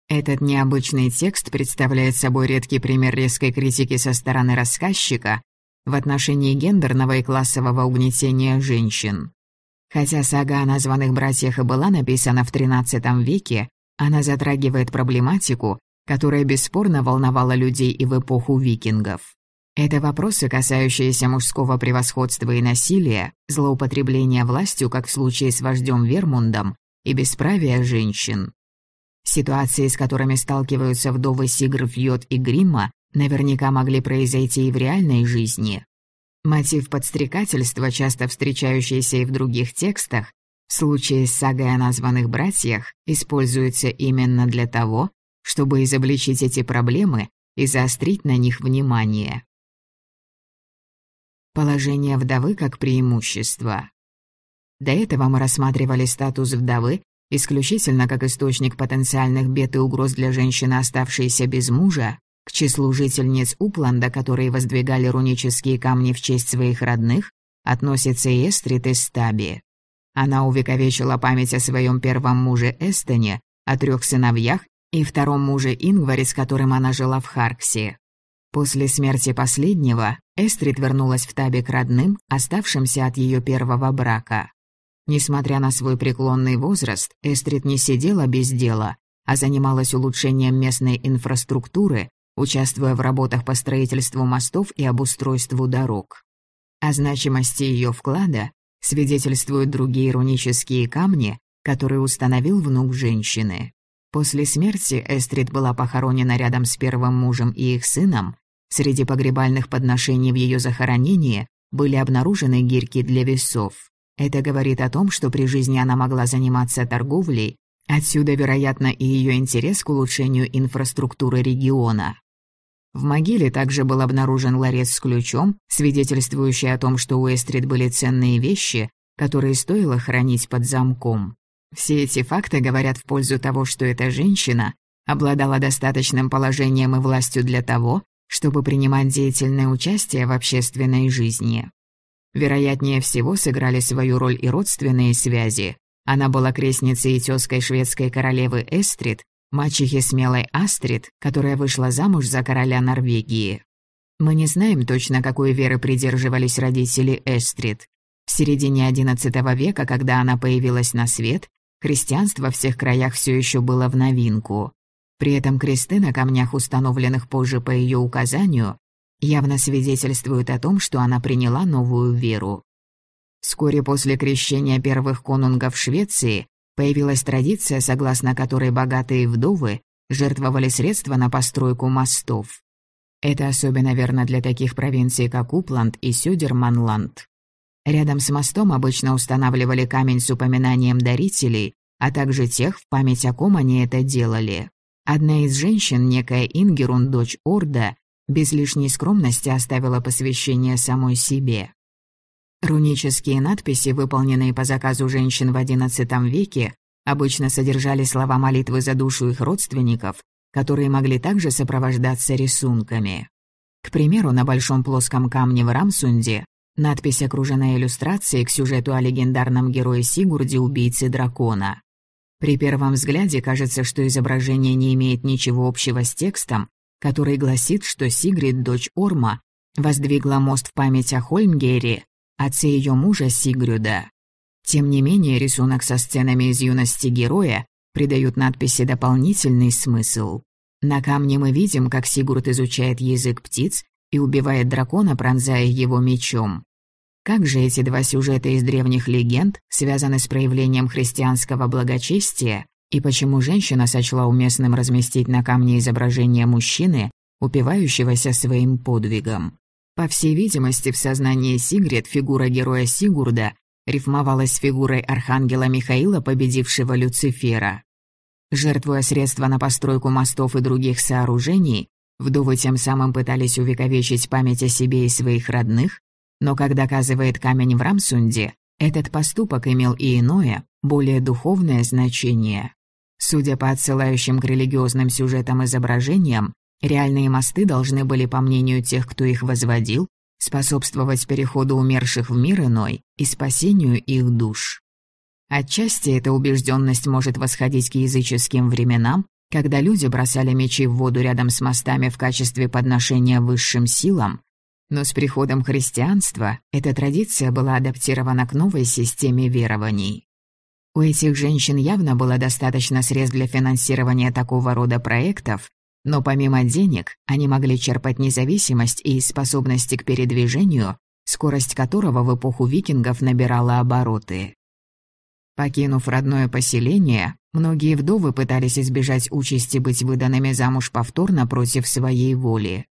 Этот необычный текст представляет собой редкий пример резкой критики со стороны рассказчика в отношении гендерного и классового угнетения женщин. Хотя сага о названных братьях и была написана в XIII веке, она затрагивает проблематику, которая бесспорно волновала людей и в эпоху викингов. Это вопросы, касающиеся мужского превосходства и насилия, злоупотребления властью, как в случае с вождем Вермундом, и бесправия женщин. Ситуации, с которыми сталкиваются вдовы Сигрф, Йод и Гримма, наверняка могли произойти и в реальной жизни. Мотив подстрекательства, часто встречающийся и в других текстах, в случае с сагой о названных братьях, используется именно для того, чтобы изобличить эти проблемы и заострить на них внимание. Положение вдовы как преимущество. До этого мы рассматривали статус вдовы исключительно как источник потенциальных бед и угроз для женщины, оставшейся без мужа, к числу жительниц Упланда, которые воздвигали рунические камни в честь своих родных, относится и Эстрид из Стаби. Она увековечила память о своем первом муже Эстоне, о трех сыновьях и втором муже Ингваре, с которым она жила в Харксе. После смерти последнего Эстрид вернулась в Таби к родным, оставшимся от ее первого брака. Несмотря на свой преклонный возраст, Эстрид не сидела без дела, а занималась улучшением местной инфраструктуры, участвуя в работах по строительству мостов и обустройству дорог. О значимости ее вклада свидетельствуют другие рунические камни, которые установил внук женщины. После смерти Эстрид была похоронена рядом с первым мужем и их сыном. Среди погребальных подношений в ее захоронении были обнаружены гирьки для весов. Это говорит о том, что при жизни она могла заниматься торговлей, отсюда, вероятно, и ее интерес к улучшению инфраструктуры региона. В могиле также был обнаружен ларец с ключом, свидетельствующий о том, что у Эстрид были ценные вещи, которые стоило хранить под замком. Все эти факты говорят в пользу того, что эта женщина обладала достаточным положением и властью для того, чтобы принимать деятельное участие в общественной жизни. Вероятнее всего сыграли свою роль и родственные связи. Она была крестницей и тёзкой шведской королевы Эстрид, мачехи смелой Астрид, которая вышла замуж за короля Норвегии. Мы не знаем точно, какой веры придерживались родители Эстрид. В середине XI века, когда она появилась на свет, христианство в всех краях все еще было в новинку. При этом кресты на камнях, установленных позже по ее указанию, явно свидетельствуют о том, что она приняла новую веру. Вскоре после крещения первых конунгов Швеции появилась традиция, согласно которой богатые вдовы жертвовали средства на постройку мостов. Это особенно верно для таких провинций, как Упланд и Сюдерманланд. Рядом с мостом обычно устанавливали камень с упоминанием дарителей, а также тех, в память о ком они это делали. Одна из женщин, некая Ингерун, дочь Орда, без лишней скромности оставила посвящение самой себе. Рунические надписи, выполненные по заказу женщин в XI веке, обычно содержали слова молитвы за душу их родственников, которые могли также сопровождаться рисунками. К примеру, на большом плоском камне в Рамсунде надпись окружена иллюстрацией к сюжету о легендарном герое Сигурде, убийце дракона. При первом взгляде кажется, что изображение не имеет ничего общего с текстом, который гласит, что Сигрид, дочь Орма, воздвигла мост в память о Хольмгере, отце ее мужа Сигрюда. Тем не менее, рисунок со сценами из юности героя придают надписи дополнительный смысл. На камне мы видим, как Сигурд изучает язык птиц и убивает дракона, пронзая его мечом. Как же эти два сюжета из древних легенд связаны с проявлением христианского благочестия и почему женщина сочла уместным разместить на камне изображение мужчины, упивающегося своим подвигом. По всей видимости, в сознании Сигрид фигура героя Сигурда рифмовалась с фигурой архангела Михаила, победившего Люцифера. Жертвуя средства на постройку мостов и других сооружений, вдовы тем самым пытались увековечить память о себе и своих родных, Но, как доказывает камень в Рамсунде, этот поступок имел и иное, более духовное значение. Судя по отсылающим к религиозным сюжетам изображениям, реальные мосты должны были, по мнению тех, кто их возводил, способствовать переходу умерших в мир иной и спасению их душ. Отчасти эта убежденность может восходить к языческим временам, когда люди бросали мечи в воду рядом с мостами в качестве подношения высшим силам, но с приходом христианства эта традиция была адаптирована к новой системе верований. У этих женщин явно было достаточно средств для финансирования такого рода проектов, но помимо денег они могли черпать независимость и способности к передвижению, скорость которого в эпоху викингов набирала обороты. Покинув родное поселение, многие вдовы пытались избежать участи быть выданными замуж повторно против своей воли.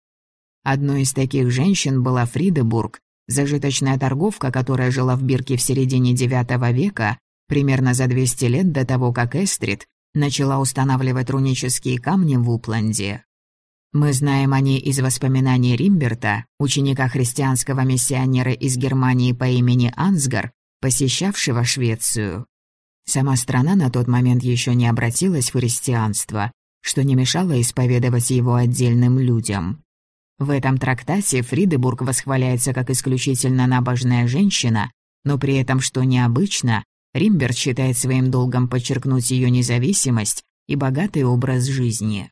Одной из таких женщин была Фридебург, зажиточная торговка, которая жила в Бирке в середине IX века, примерно за 200 лет до того, как Эстрид начала устанавливать рунические камни в Упланде. Мы знаем о ней из воспоминаний Римберта, ученика христианского миссионера из Германии по имени Ансгар, посещавшего Швецию. Сама страна на тот момент еще не обратилась в христианство, что не мешало исповедовать его отдельным людям. В этом трактате Фридебург восхваляется как исключительно набожная женщина, но при этом, что необычно, Римберт считает своим долгом подчеркнуть ее независимость и богатый образ жизни.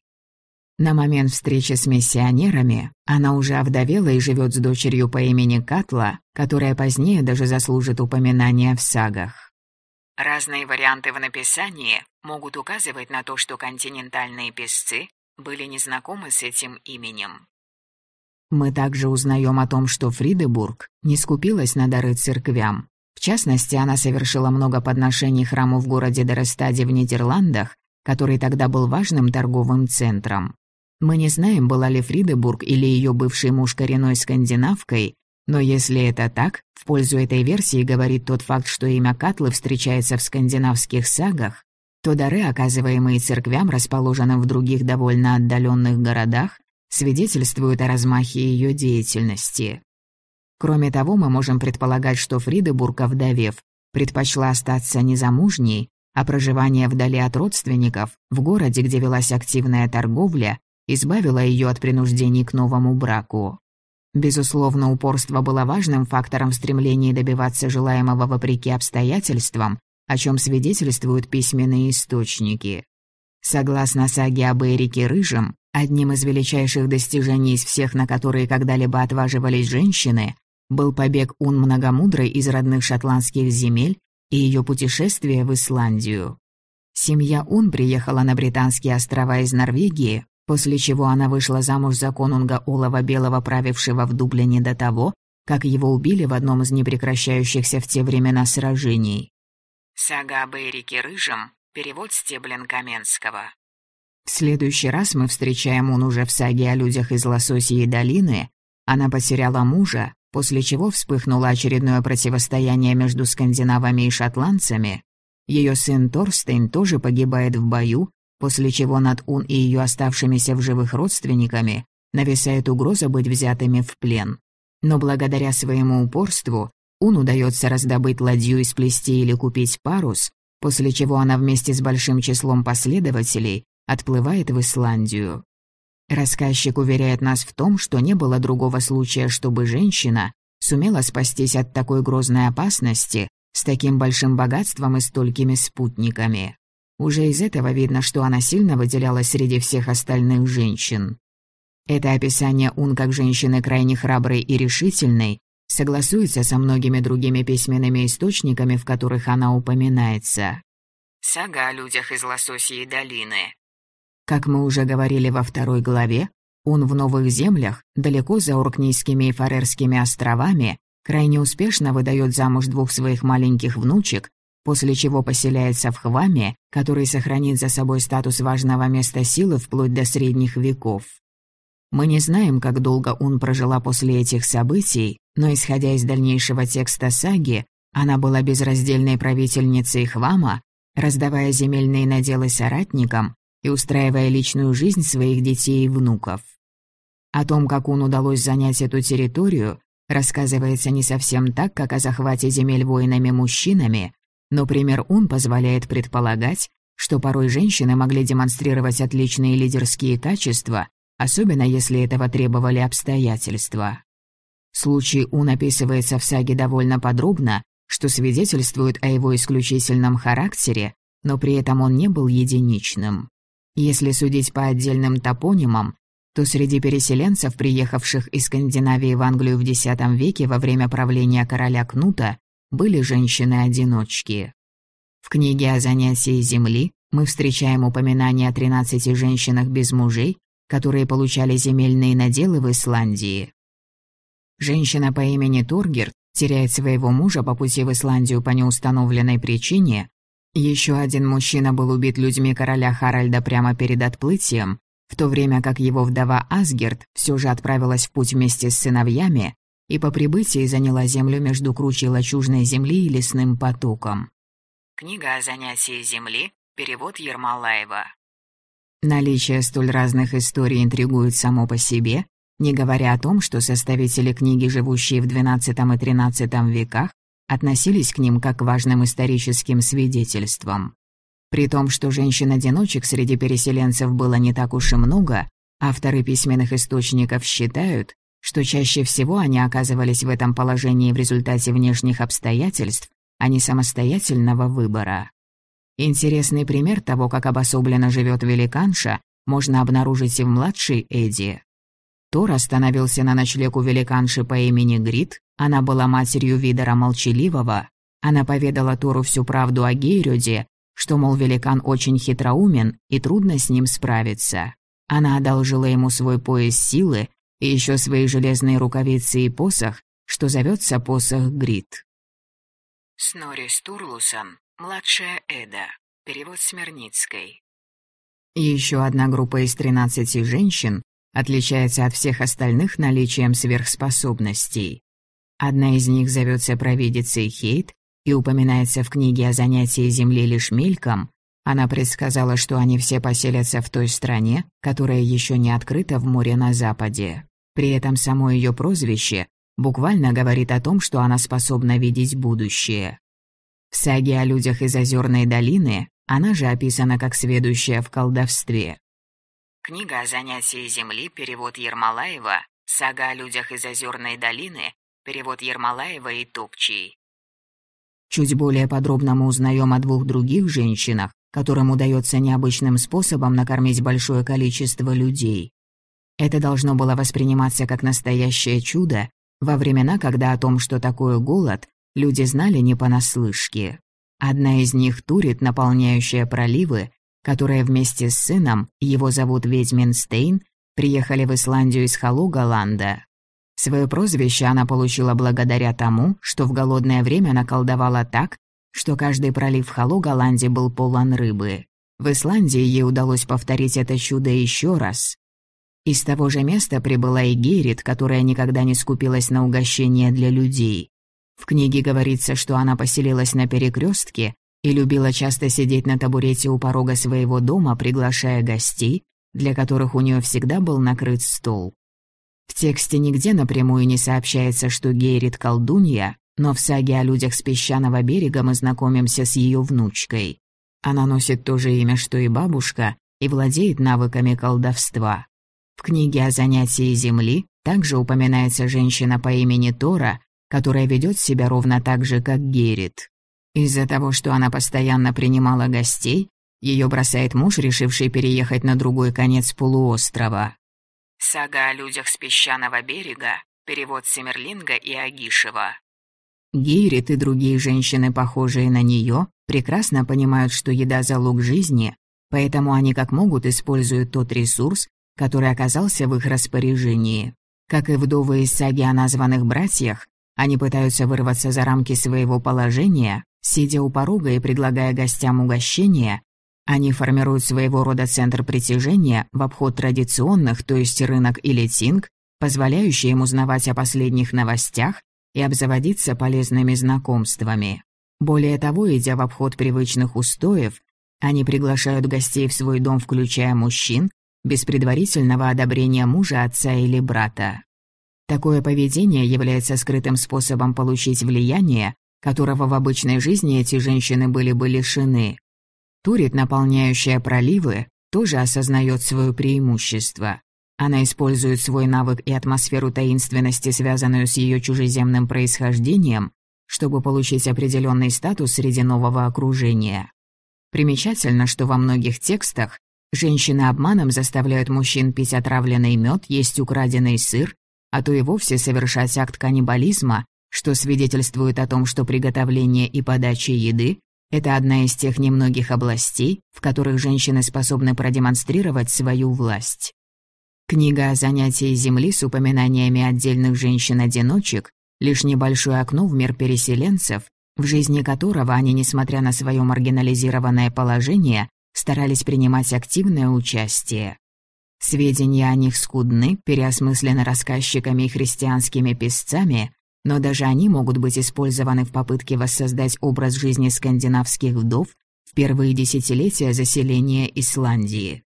На момент встречи с миссионерами она уже овдовела и живет с дочерью по имени Катла, которая позднее даже заслужит упоминания в сагах. Разные варианты в написании могут указывать на то, что континентальные песцы были незнакомы с этим именем. Мы также узнаем о том, что Фридебург не скупилась на дары церквям. В частности, она совершила много подношений храму в городе Дерестаде в Нидерландах, который тогда был важным торговым центром. Мы не знаем, была ли Фридебург или ее бывший муж коренной скандинавкой, но если это так, в пользу этой версии говорит тот факт, что имя Катлы встречается в скандинавских сагах, то дары, оказываемые церквям, расположенным в других довольно отдаленных городах, свидетельствуют о размахе ее деятельности. Кроме того, мы можем предполагать, что Фридебург, овдовев, предпочла остаться незамужней, а проживание вдали от родственников, в городе, где велась активная торговля, избавила ее от принуждений к новому браку. Безусловно, упорство было важным фактором в стремлении добиваться желаемого вопреки обстоятельствам, о чем свидетельствуют письменные источники. Согласно саге об Эрике Рыжем, одним из величайших достижений из всех, на которые когда-либо отваживались женщины, был побег Ун Многомудрой из родных шотландских земель и ее путешествие в Исландию. Семья Ун приехала на Британские острова из Норвегии, после чего она вышла замуж за конунга Олова Белого, правившего в Дублине до того, как его убили в одном из непрекращающихся в те времена сражений. Сага об Эрике Рыжем, перевод Стеблин Каменского. В следующий раз мы встречаем он уже в саге о людях из Лососьей долины. Она потеряла мужа, после чего вспыхнуло очередное противостояние между скандинавами и шотландцами. Ее сын Торстейн тоже погибает в бою, после чего над Ун и ее оставшимися в живых родственниками нависает угроза быть взятыми в плен. Но благодаря своему упорству Ун удается раздобыть ладью из плести или купить парус, после чего она вместе с большим числом последователей отплывает в Исландию. Рассказчик уверяет нас в том, что не было другого случая, чтобы женщина сумела спастись от такой грозной опасности с таким большим богатством и столькими спутниками. Уже из этого видно, что она сильно выделялась среди всех остальных женщин. Это описание Ун как женщины крайне храброй и решительной согласуется со многими другими письменными источниками, в которых она упоминается. Сага о людях из Лососьей долины. Как мы уже говорили во второй главе, он в новых землях, далеко за Оркнийскими и Фарерскими островами, крайне успешно выдает замуж двух своих маленьких внучек, после чего поселяется в Хваме, который сохранит за собой статус важного места силы вплоть до средних веков. Мы не знаем, как долго он прожила после этих событий, но исходя из дальнейшего текста саги, она была безраздельной правительницей Хвама, раздавая земельные наделы соратникам и устраивая личную жизнь своих детей и внуков. О том, как он удалось занять эту территорию, рассказывается не совсем так, как о захвате земель воинами-мужчинами, но пример Ун позволяет предполагать, что порой женщины могли демонстрировать отличные лидерские качества, особенно если этого требовали обстоятельства. Случай Ун описывается в саге довольно подробно, что свидетельствует о его исключительном характере, но при этом он не был единичным. Если судить по отдельным топонимам, то среди переселенцев, приехавших из Скандинавии в Англию в X веке во время правления короля Кнута, были женщины-одиночки. В книге о занятии земли мы встречаем упоминание о 13 женщинах без мужей, которые получали земельные наделы в Исландии. Женщина по имени Торгер теряет своего мужа по пути в Исландию по неустановленной причине. Еще один мужчина был убит людьми короля Харальда прямо перед отплытием, в то время как его вдова Асгерт все же отправилась в путь вместе с сыновьями и по прибытии заняла землю между кручей лачужной земли и лесным потоком. Книга о занятии земли, перевод Ермолаева. Наличие столь разных историй интригует само по себе, не говоря о том, что составители книги, живущие в XII и XIII веках, относились к ним как к важным историческим свидетельствам. При том, что женщин-одиночек среди переселенцев было не так уж и много, авторы письменных источников считают, что чаще всего они оказывались в этом положении в результате внешних обстоятельств, а не самостоятельного выбора. Интересный пример того, как обособленно живет великанша, можно обнаружить и в младшей Эдди. Тор остановился на ночлег у великанши по имени Грит, она была матерью Видера Молчаливого. Она поведала Тору всю правду о Гейрюде, что, мол, великан очень хитроумен и трудно с ним справиться. Она одолжила ему свой пояс силы и еще свои железные рукавицы и посох, что зовется посох Грит. Снори Стурлусон, младшая Эда, перевод Смирницкой. Еще одна группа из 13 женщин отличается от всех остальных наличием сверхспособностей. Одна из них зовется провидицей Хейт и упоминается в книге о занятии Земли лишь мельком. Она предсказала, что они все поселятся в той стране, которая еще не открыта в море на западе. При этом само ее прозвище буквально говорит о том, что она способна видеть будущее. В саге о людях из Озерной долины она же описана как сведущая в колдовстве. Книга о занятии земли, перевод Ермолаева, сага о людях из Озерной долины, перевод Ермолаева и Топчий. Чуть более подробно мы узнаем о двух других женщинах, которым удается необычным способом накормить большое количество людей. Это должно было восприниматься как настоящее чудо во времена, когда о том, что такое голод, люди знали не понаслышке. Одна из них турит, наполняющая проливы, которая вместе с сыном, его зовут Ведьмин Стейн, приехали в Исландию из Халугаланда. Свое прозвище она получила благодаря тому, что в голодное время наколдовала так, что каждый пролив в Халугаланде был полон рыбы. В Исландии ей удалось повторить это чудо еще раз. Из того же места прибыла и Герит, которая никогда не скупилась на угощения для людей. В книге говорится, что она поселилась на перекрестке, и любила часто сидеть на табурете у порога своего дома, приглашая гостей, для которых у нее всегда был накрыт стол. В тексте нигде напрямую не сообщается, что Гейрит колдунья, но в саге о людях с песчаного берега мы знакомимся с ее внучкой. Она носит то же имя, что и бабушка, и владеет навыками колдовства. В книге о занятии земли также упоминается женщина по имени Тора, которая ведет себя ровно так же, как Герит. Из-за того, что она постоянно принимала гостей, ее бросает муж, решивший переехать на другой конец полуострова. Сага о людях с песчаного берега, перевод Семерлинга и Агишева. Гейрит и другие женщины, похожие на нее, прекрасно понимают, что еда – залог жизни, поэтому они как могут используют тот ресурс, который оказался в их распоряжении. Как и вдовы из саги о названных братьях, они пытаются вырваться за рамки своего положения, Сидя у порога и предлагая гостям угощения, они формируют своего рода центр притяжения в обход традиционных, то есть рынок или тинг, позволяющий им узнавать о последних новостях и обзаводиться полезными знакомствами. Более того, идя в обход привычных устоев, они приглашают гостей в свой дом, включая мужчин, без предварительного одобрения мужа, отца или брата. Такое поведение является скрытым способом получить влияние, которого в обычной жизни эти женщины были бы лишены. Турит, наполняющая проливы, тоже осознает свое преимущество. Она использует свой навык и атмосферу таинственности, связанную с ее чужеземным происхождением, чтобы получить определенный статус среди нового окружения. Примечательно, что во многих текстах женщины обманом заставляют мужчин пить отравленный мед, есть украденный сыр, а то и вовсе совершать акт каннибализма, что свидетельствует о том, что приготовление и подача еды – это одна из тех немногих областей, в которых женщины способны продемонстрировать свою власть. Книга о занятии Земли с упоминаниями отдельных женщин-одиночек – лишь небольшое окно в мир переселенцев, в жизни которого они, несмотря на свое маргинализированное положение, старались принимать активное участие. Сведения о них скудны, переосмыслены рассказчиками и христианскими писцами, но даже они могут быть использованы в попытке воссоздать образ жизни скандинавских вдов в первые десятилетия заселения Исландии.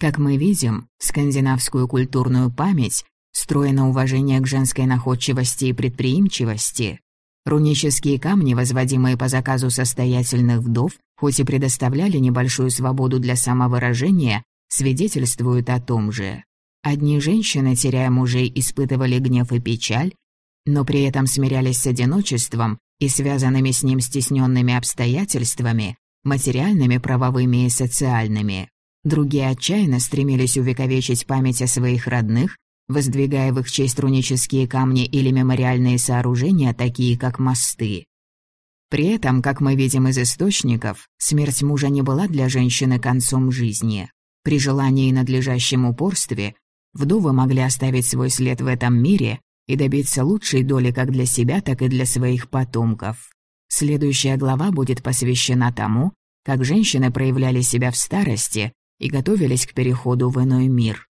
Как мы видим, скандинавскую культурную память строено уважение к женской находчивости и предприимчивости. Рунические камни, возводимые по заказу состоятельных вдов, хоть и предоставляли небольшую свободу для самовыражения, свидетельствуют о том же. Одни женщины, теряя мужей, испытывали гнев и печаль, но при этом смирялись с одиночеством и связанными с ним стесненными обстоятельствами, материальными, правовыми и социальными. Другие отчаянно стремились увековечить память о своих родных, воздвигая в их честь рунические камни или мемориальные сооружения, такие как мосты. При этом, как мы видим из источников, смерть мужа не была для женщины концом жизни. При желании и надлежащем упорстве вдовы могли оставить свой след в этом мире и добиться лучшей доли как для себя, так и для своих потомков. Следующая глава будет посвящена тому, как женщины проявляли себя в старости и готовились к переходу в иной мир.